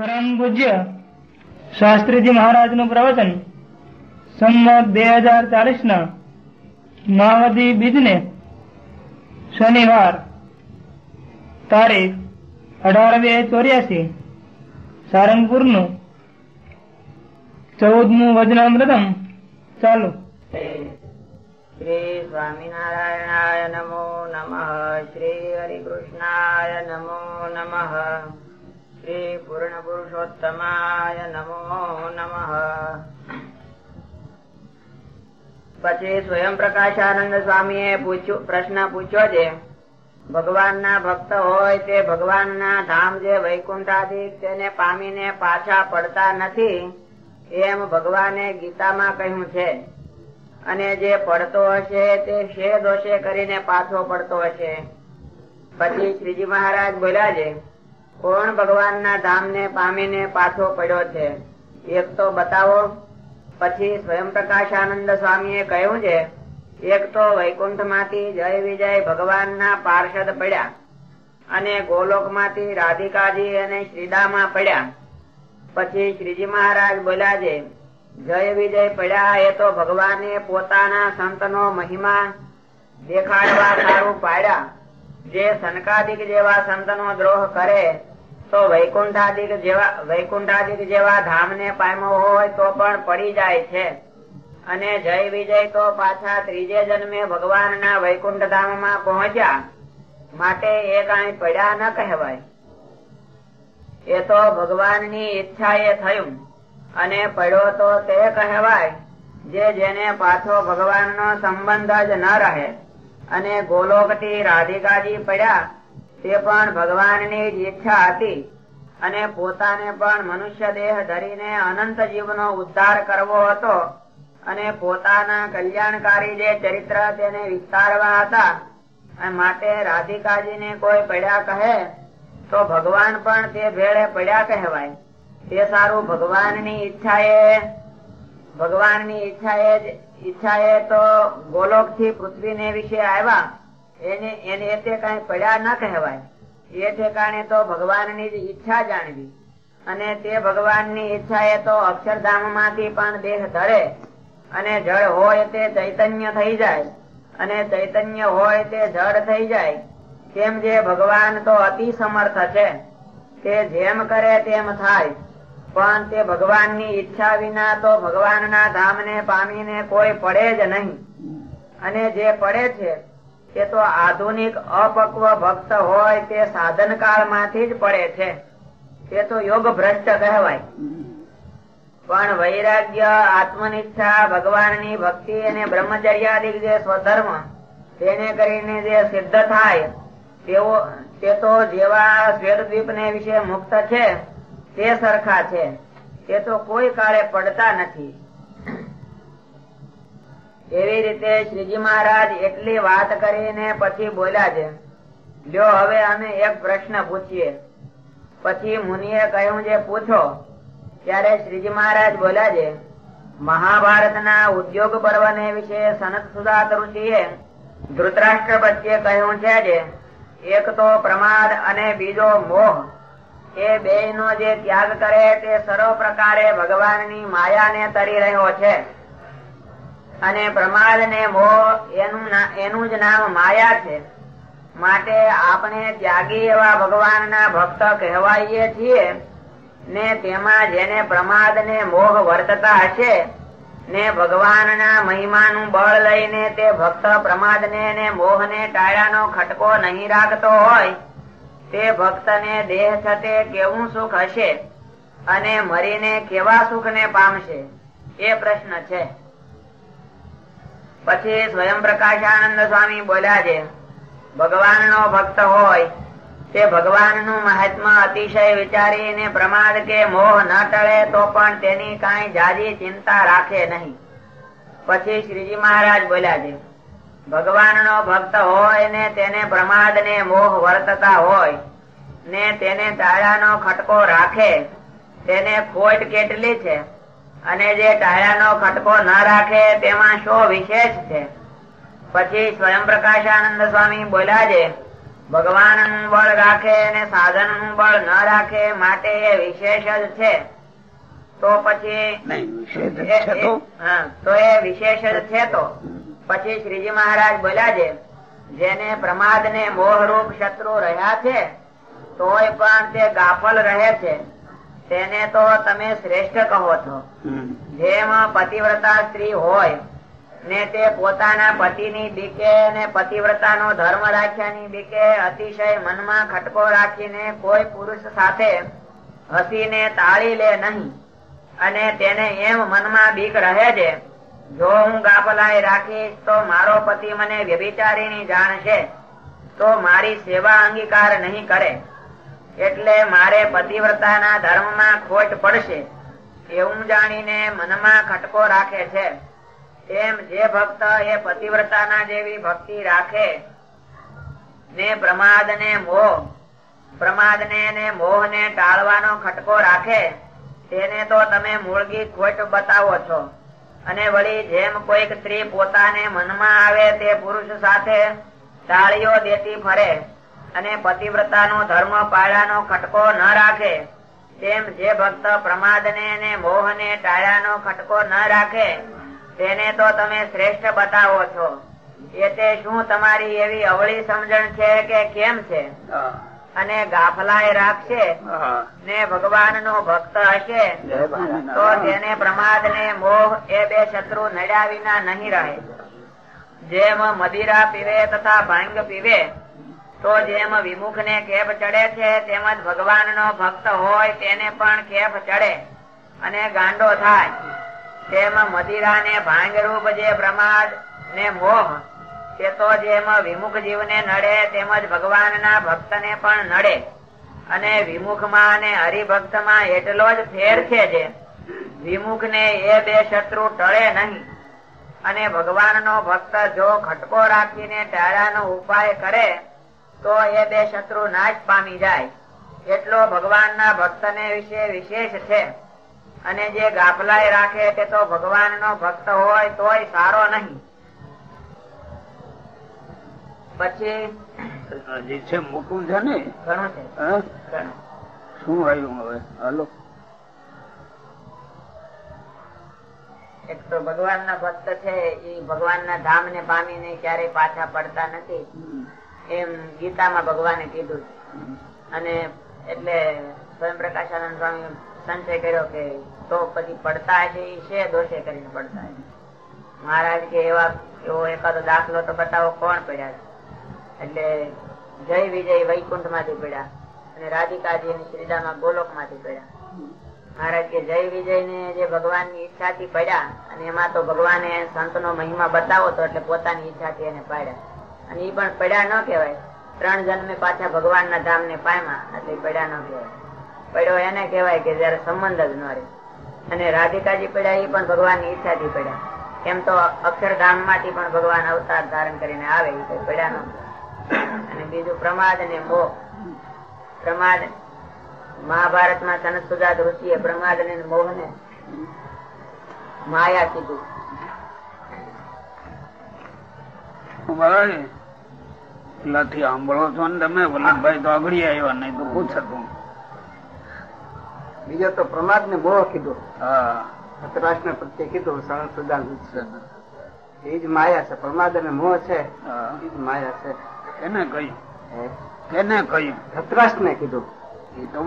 પરમ પૂજ્ય શાસ્ત્રીજી મહારાજનું પ્રવચન સંમત બે હજાર ચાલીસ ના માવદી બીજને શનિવાર તારીખ અઢાર બે ચોર્યાસી સારંગપુરનું ચૌદમું વજનામૃતમ ચાલુ. શ્રી સ્વામિનારાયણાય નમો નમઃ, શ્રી હરિકૃષ્ણાય નમો નમઃ. શ્રી નમો નમઃ પછી સ્વયં પ્રકાશાનંદ સ્વામીએ પ્રશ્ન પૂછ્યો છે, ભગવાનના ભક્ત હોય તે ભગવાનના ધામ જે વૈકુંઠાધિક તેને પામીને પાછા પડતા નથી, એમ ભગવાને ગીતામાં કહ્યું છે. અને જે પડતો હશે તે શે દોષે કરીને પાછો પડતો હશે. પછી શ્રીજી મહારાજ બોલ્યા છે કોણ ભગવાનના ધામને પામીને પાછો પડ્યો છે? એક તો બતાવો. પછી સ્વયં પ્રકાશ આનંદ સ્વામીએ કહ્યું છે, એક તો વૈકુંઠમાંથી જય વિજય ભગવાનના પાર્ષદ પડ્યા અને ગોલોકમાંથી રાધિકાજી અને શ્રીદામાં પડ્યા. પછી શ્રીજી મહારાજ બોલ્યા છે, જય વિજય પડ્યા એ તો ભગવાને પોતાના સંતનો મહિમા દેખાડવા સારું પાડ્યા. જે સનકાદિક જેવા સંતનો દ્રોહ કરે તો વૈકુંઠાદિક જેવા વૈકુંઠાદિક જેવા ધામને પામ્યો હોય તો પણ પડી જાય છે. અને જય વિજય તો પાછા ત્રીજે જન્મે ભગવાનના વૈકુંઠ ધામમાં પહોંચ્યા. માટે એ કઈ પડ્યા ન કહેવાય. એ તો ભગવાનની ઈચ્છા એ થયું. અને પડ્યો તો તે કહેવાય, જે જેને પાછો ભગવાનનો સંબંધ જ ન રહે. અને ગોલોકથી રાધિકાજી પડ્યા. તે પણ ભગવાનની જ ઈચ્છા હતી અને પોતાને પણ મનુષ્ય દેહ ધરીને અનંત જીવનો ઉદ્ધાર કરવો હતો અને પોતાના કલ્યાણકારી જે ચરિત્ર તેને વિસ્તારવા હતા માટે માટે રાધિકાજીને કોઈ પડ્યા કહે તો ભગવાન પણ તે ભેળે પડ્યા કહેવાય. તે સારું ભગવાનની ઈચ્છા એ ભગવાનની ઈચ્છા એ તો ગોલોકથી પૃથ્વી ને વિશે આવ્યા. એને એને તે કાંઈ પડ્યા ન કહેવાય. એ ઠેકાણે તો ભગવાનની જ ઈચ્છા જાણવી. અને તે ભગવાનની ઈચ્છા એ તો અક્ષરધામમાંથી પણ દેહ ધરે. અને જળ હોય તે ચૈતન્ય થઈ જાય. અને ચૈતન્ય હોય તે જળ થઈ જાય. કેમ જે ભગવાન તો અતિ સમર્થ છે. તે જેમ કરે તેમ થાય. પણ તે ભગવાનની ઈચ્છા વિના તો ભગવાનના ધામને પામીને કોઈ પડે જ નહીં. અને જે પડે છે તે તો આધુનિક અપક્વ ભક્ત હોય તે સાધન કાળમાંથી જ પડે છે. તે તો યોગ ભ્રષ્ટ કહેવાય. પણ વૈરાગ્ય, આત્મનિષ્ઠા, ભગવાનની ભક્તિ અને બ્રહ્મચર્યાદિક જે સ્વધર્મ, તેને કરીને જે સિદ્ધ થાય, તેઓ, તે તો જેવા શ્વેતદ્વીપ ને વિશે મુક્ત છે, તે સરખા છે. તે તો કોઈ કાળે પડતા નથી. એવી રીતે શ્રીજી મહારાજ એટલી વાત કરીને પછી બોલ્યા છે, લ્યો હવે અમે એક પ્રશ્ન પૂછીએ. પછી મુનિએ કહ્યું છે પૂછો, ત્યારે શ્રીજી મહારાજ બોલ્યા છે, મહાભારતના ઉદ્યોગ પર્વ ને વિશે સનત સુદાત ઋષિએ ધૃતરાષ્ટ્ર વચ્ચે કહ્યું છે જે, એક તો પ્રમાદ અને બીજો મોહ. એ બે નો જે ત્યાગ કરે તે સર્વ પ્રકારે ભગવાનની માયાને તરી રહ્યો છે. અને પ્રમાદ ને મોહ એનું એનું જ નામ માયા છે. માટે આપણે ત્યાગી એવા ભગવાનના ભક્ત કહેવાઈએ છીએ, ને તેમાં જેને પ્રમાદ ને મોહ વર્તતા હશે, ને ભગવાનના મહિમાનું બળ લઈને તે ભક્ત પ્રમાદ ને મોહ ને ટાળાનો ખટકો નહીં રાખતો હોય, તે ભક્ત ને દેહ થતે કેવું સુખ હશે અને મરીને કેવા સુખ ને પામશે? એ પ્રશ્ન છે. પછી સ્વયં પ્રકાશાનંદ સ્વામી બોલ્યા છે ભગવાન નો ભક્ત હોય, તે ભગવાનનું મહાત્મા અતિશય વિચારીને પ્રમાદ કે મોહ ન ટળે તો પણ તેની કઈ જાજી ચિંતા રાખે નહીં. પછી શ્રીજી મહારાજ બોલ્યા છે ભગવાન નો ભક્ત હોય ને તેને પ્રમાદ ને મોહ વર્તતા હોય, ને તેને તાળાનો ખટકો રાખે, તેને ખોટ કેટલી છે? અને જે ટાળાનો ખટકો ન રાખે તેમાં શો વિશેષ છે? પછી સ્વયં પ્રકાશાનંદ સ્વામી બોલ્યા છે ભગવાનનું બળ રાખે અને સાધનનું બળ ન રાખે માટે એ વિશેષ જ છે. તો પછી તો? એ વિશેષ જ છે તો. પછી શ્રીજી મહારાજ બોલ્યા છે જેને પ્રમાદ ને મોહરૂપ શત્રુ રહ્યા છે તોય પણ તે ગાફલ રહે છે. તેને તો તમે શ્રેષ્ઠ કહો છો. જેમ પતિવ્રતા સ્ત્રી હોય ને તે પોતાના પતિની બીકે ને પતિવ્રતાનો ધર્મ રાખ્યાની બીકે અતિશય મનમાં ખટકો રાખીને કોઈ પુરુષ સાથે હસીને તાળી લે નહીં અને તેને એમ મનમાં બીક રહે છે જો હું ગાફલાઈ રાખીશ તો મારો પતિ મને વ્યભિચારીની જાણશે તો મારી સેવા અંગીકાર નહીં કરે એટલે મારે પતિવ્રતાના ધર્મમાં ખોટ પડશે. એવું જાણીને મનમાં ખટકો રાખે છે. એમ જે ભક્ત એ પતિવ્રતાના જેવી ભક્તિ રાખે, ને પ્રમાદ ને મોહ પ્રમાદ ને મોહ ને ટાળવાનો ખટકો રાખે, તેને તો તમે મૂળગી ખોટ બતાવો છો. અને વળી જેમ કોઈક સ્ત્રી પોતાને મનમાં આવે તે પુરુષ સાથે તાળીઓ દેતી ફરે અને પતિવ્રતાનો ધર્મ પાળાનો ખટકો ન રાખે. તેમ જે ભક્ત પ્રમાદને ને મોહને ટાળાનો ખટકો ન રાખે તેને તો તમે શ્રેષ્ઠ બતાવો છો. એ તે શું તમારી એવી અવળી સમજણ છે કે કેમ છે. અને ગાફલાય રાખશે ને ભગવાન નો ભક્ત હશે તો તેને પ્રમાદ ને મોહ એ બે શત્રુ નડ્યા વિના નહીં રહે. જેમ મદિરા પીવે તથા ભાંગ પીવે તો જેમ વિમુખ ને કેપ ચડે છે, તેમજ ભગવાન નો ભક્ત હોય તેને પણ કેપ ચડે અને ગાંડો થાય. તેમ મદિરા ને ભાંગ જે પ્રમાદ ને મોહ, તે તો જેમ વિમુખ જીવને નડે, તેમજ ભગવાન ના ભક્ત ને પણ નડે. અને વિમુખમાં અને હરિભક્તમાં એટલો જ ફેર છે જે વિમુખ ને એ બે શત્રુ ટળે નહીં. અને ભગવાન નો ભક્ત જો ખટકો રાખીને ટાળાનો ઉપાય કરે તો એ બે શત્રુ નાશ પામી જાય. એટલો ભગવાન ના ભક્ત ને વિશે વિશેષ છે. અને જે ગાફલાય રાખે તે તો ભગવાન નો ભક્ત હોય તોય સારો નહીં. પછી છે મોટું છે ને? ઘણું છે. શું આવ્યું હવે? હાલો. એક તો ભગવાન ના ભક્ત છે એ ભગવાન ના ધામ ને પામીને ક્યારેય પાછા પડતા નથી. એમ ગીતામાં ભગવાને કીધું. અને એટલે સ્વયં પ્રકાશાનંદ સ્વામી સંશય કર્યો કે તો પછી પડતા છે એ છે, દોષે કરીને પડતા મહારાજ કે એવા, એવો એકાદો દાખલો તો બતાવો કોણ પડ્યા છે? એટલે જય વિજય વૈકુંઠમાંથી પડ્યા અને રાધિકાજી અને શ્રીદામાં ગોલોકમાંથી પડ્યા. મહારાજ કે જય વિજય ને જે ભગવાનની ઈચ્છા થી પડ્યા અને એમાં તો ભગવાને સંત નો મહિમા બતાવો તો એટલે પોતાની ઈચ્છા થી એને પાડ્યા. અને એ પણ પડ્યા ન કહેવાય. ત્રણ જન્મે પાછા ભગવાન ના ધામ ને એટલે પડ્યા ન કહેવાય. પડ્યો એને કહેવાય કે જયારે સંબંધ જ ન રહે. અને રાધિકાજી પડ્યા એ પણ ભગવાનની ઈચ્છા થી પડ્યા. એમ તો અક્ષરધામમાંથી પણ ભગવાન અવતાર ધારણ કરીને આવે એ કઈ પડ્યા ન અને બીજું પ્રમાદ અને મોહ. પ્રમાદ મહાભારતમાં સનત સુજાત ઋષિએ પ્રમાદ ને મોહ ને માયા કીધું. પેલાથી સાંભળો છો ને તમે વલ્લભભાઈ તો આગળી આવ્યા નહીં તો પૂછતું બીજો તો પ્રમાદ ને બહુ કીધું. ધૃતરાષ્ટ્ર પ્રત્યે કીધું સણ સુદાન એ જ માયા છે પ્રમાદ અને મોહ છે એ જ માયા છે. એને કહ્યું. એને કહ્યું. કહ્યું ધૃતરાષ્ટ્રને કીધું. એ તો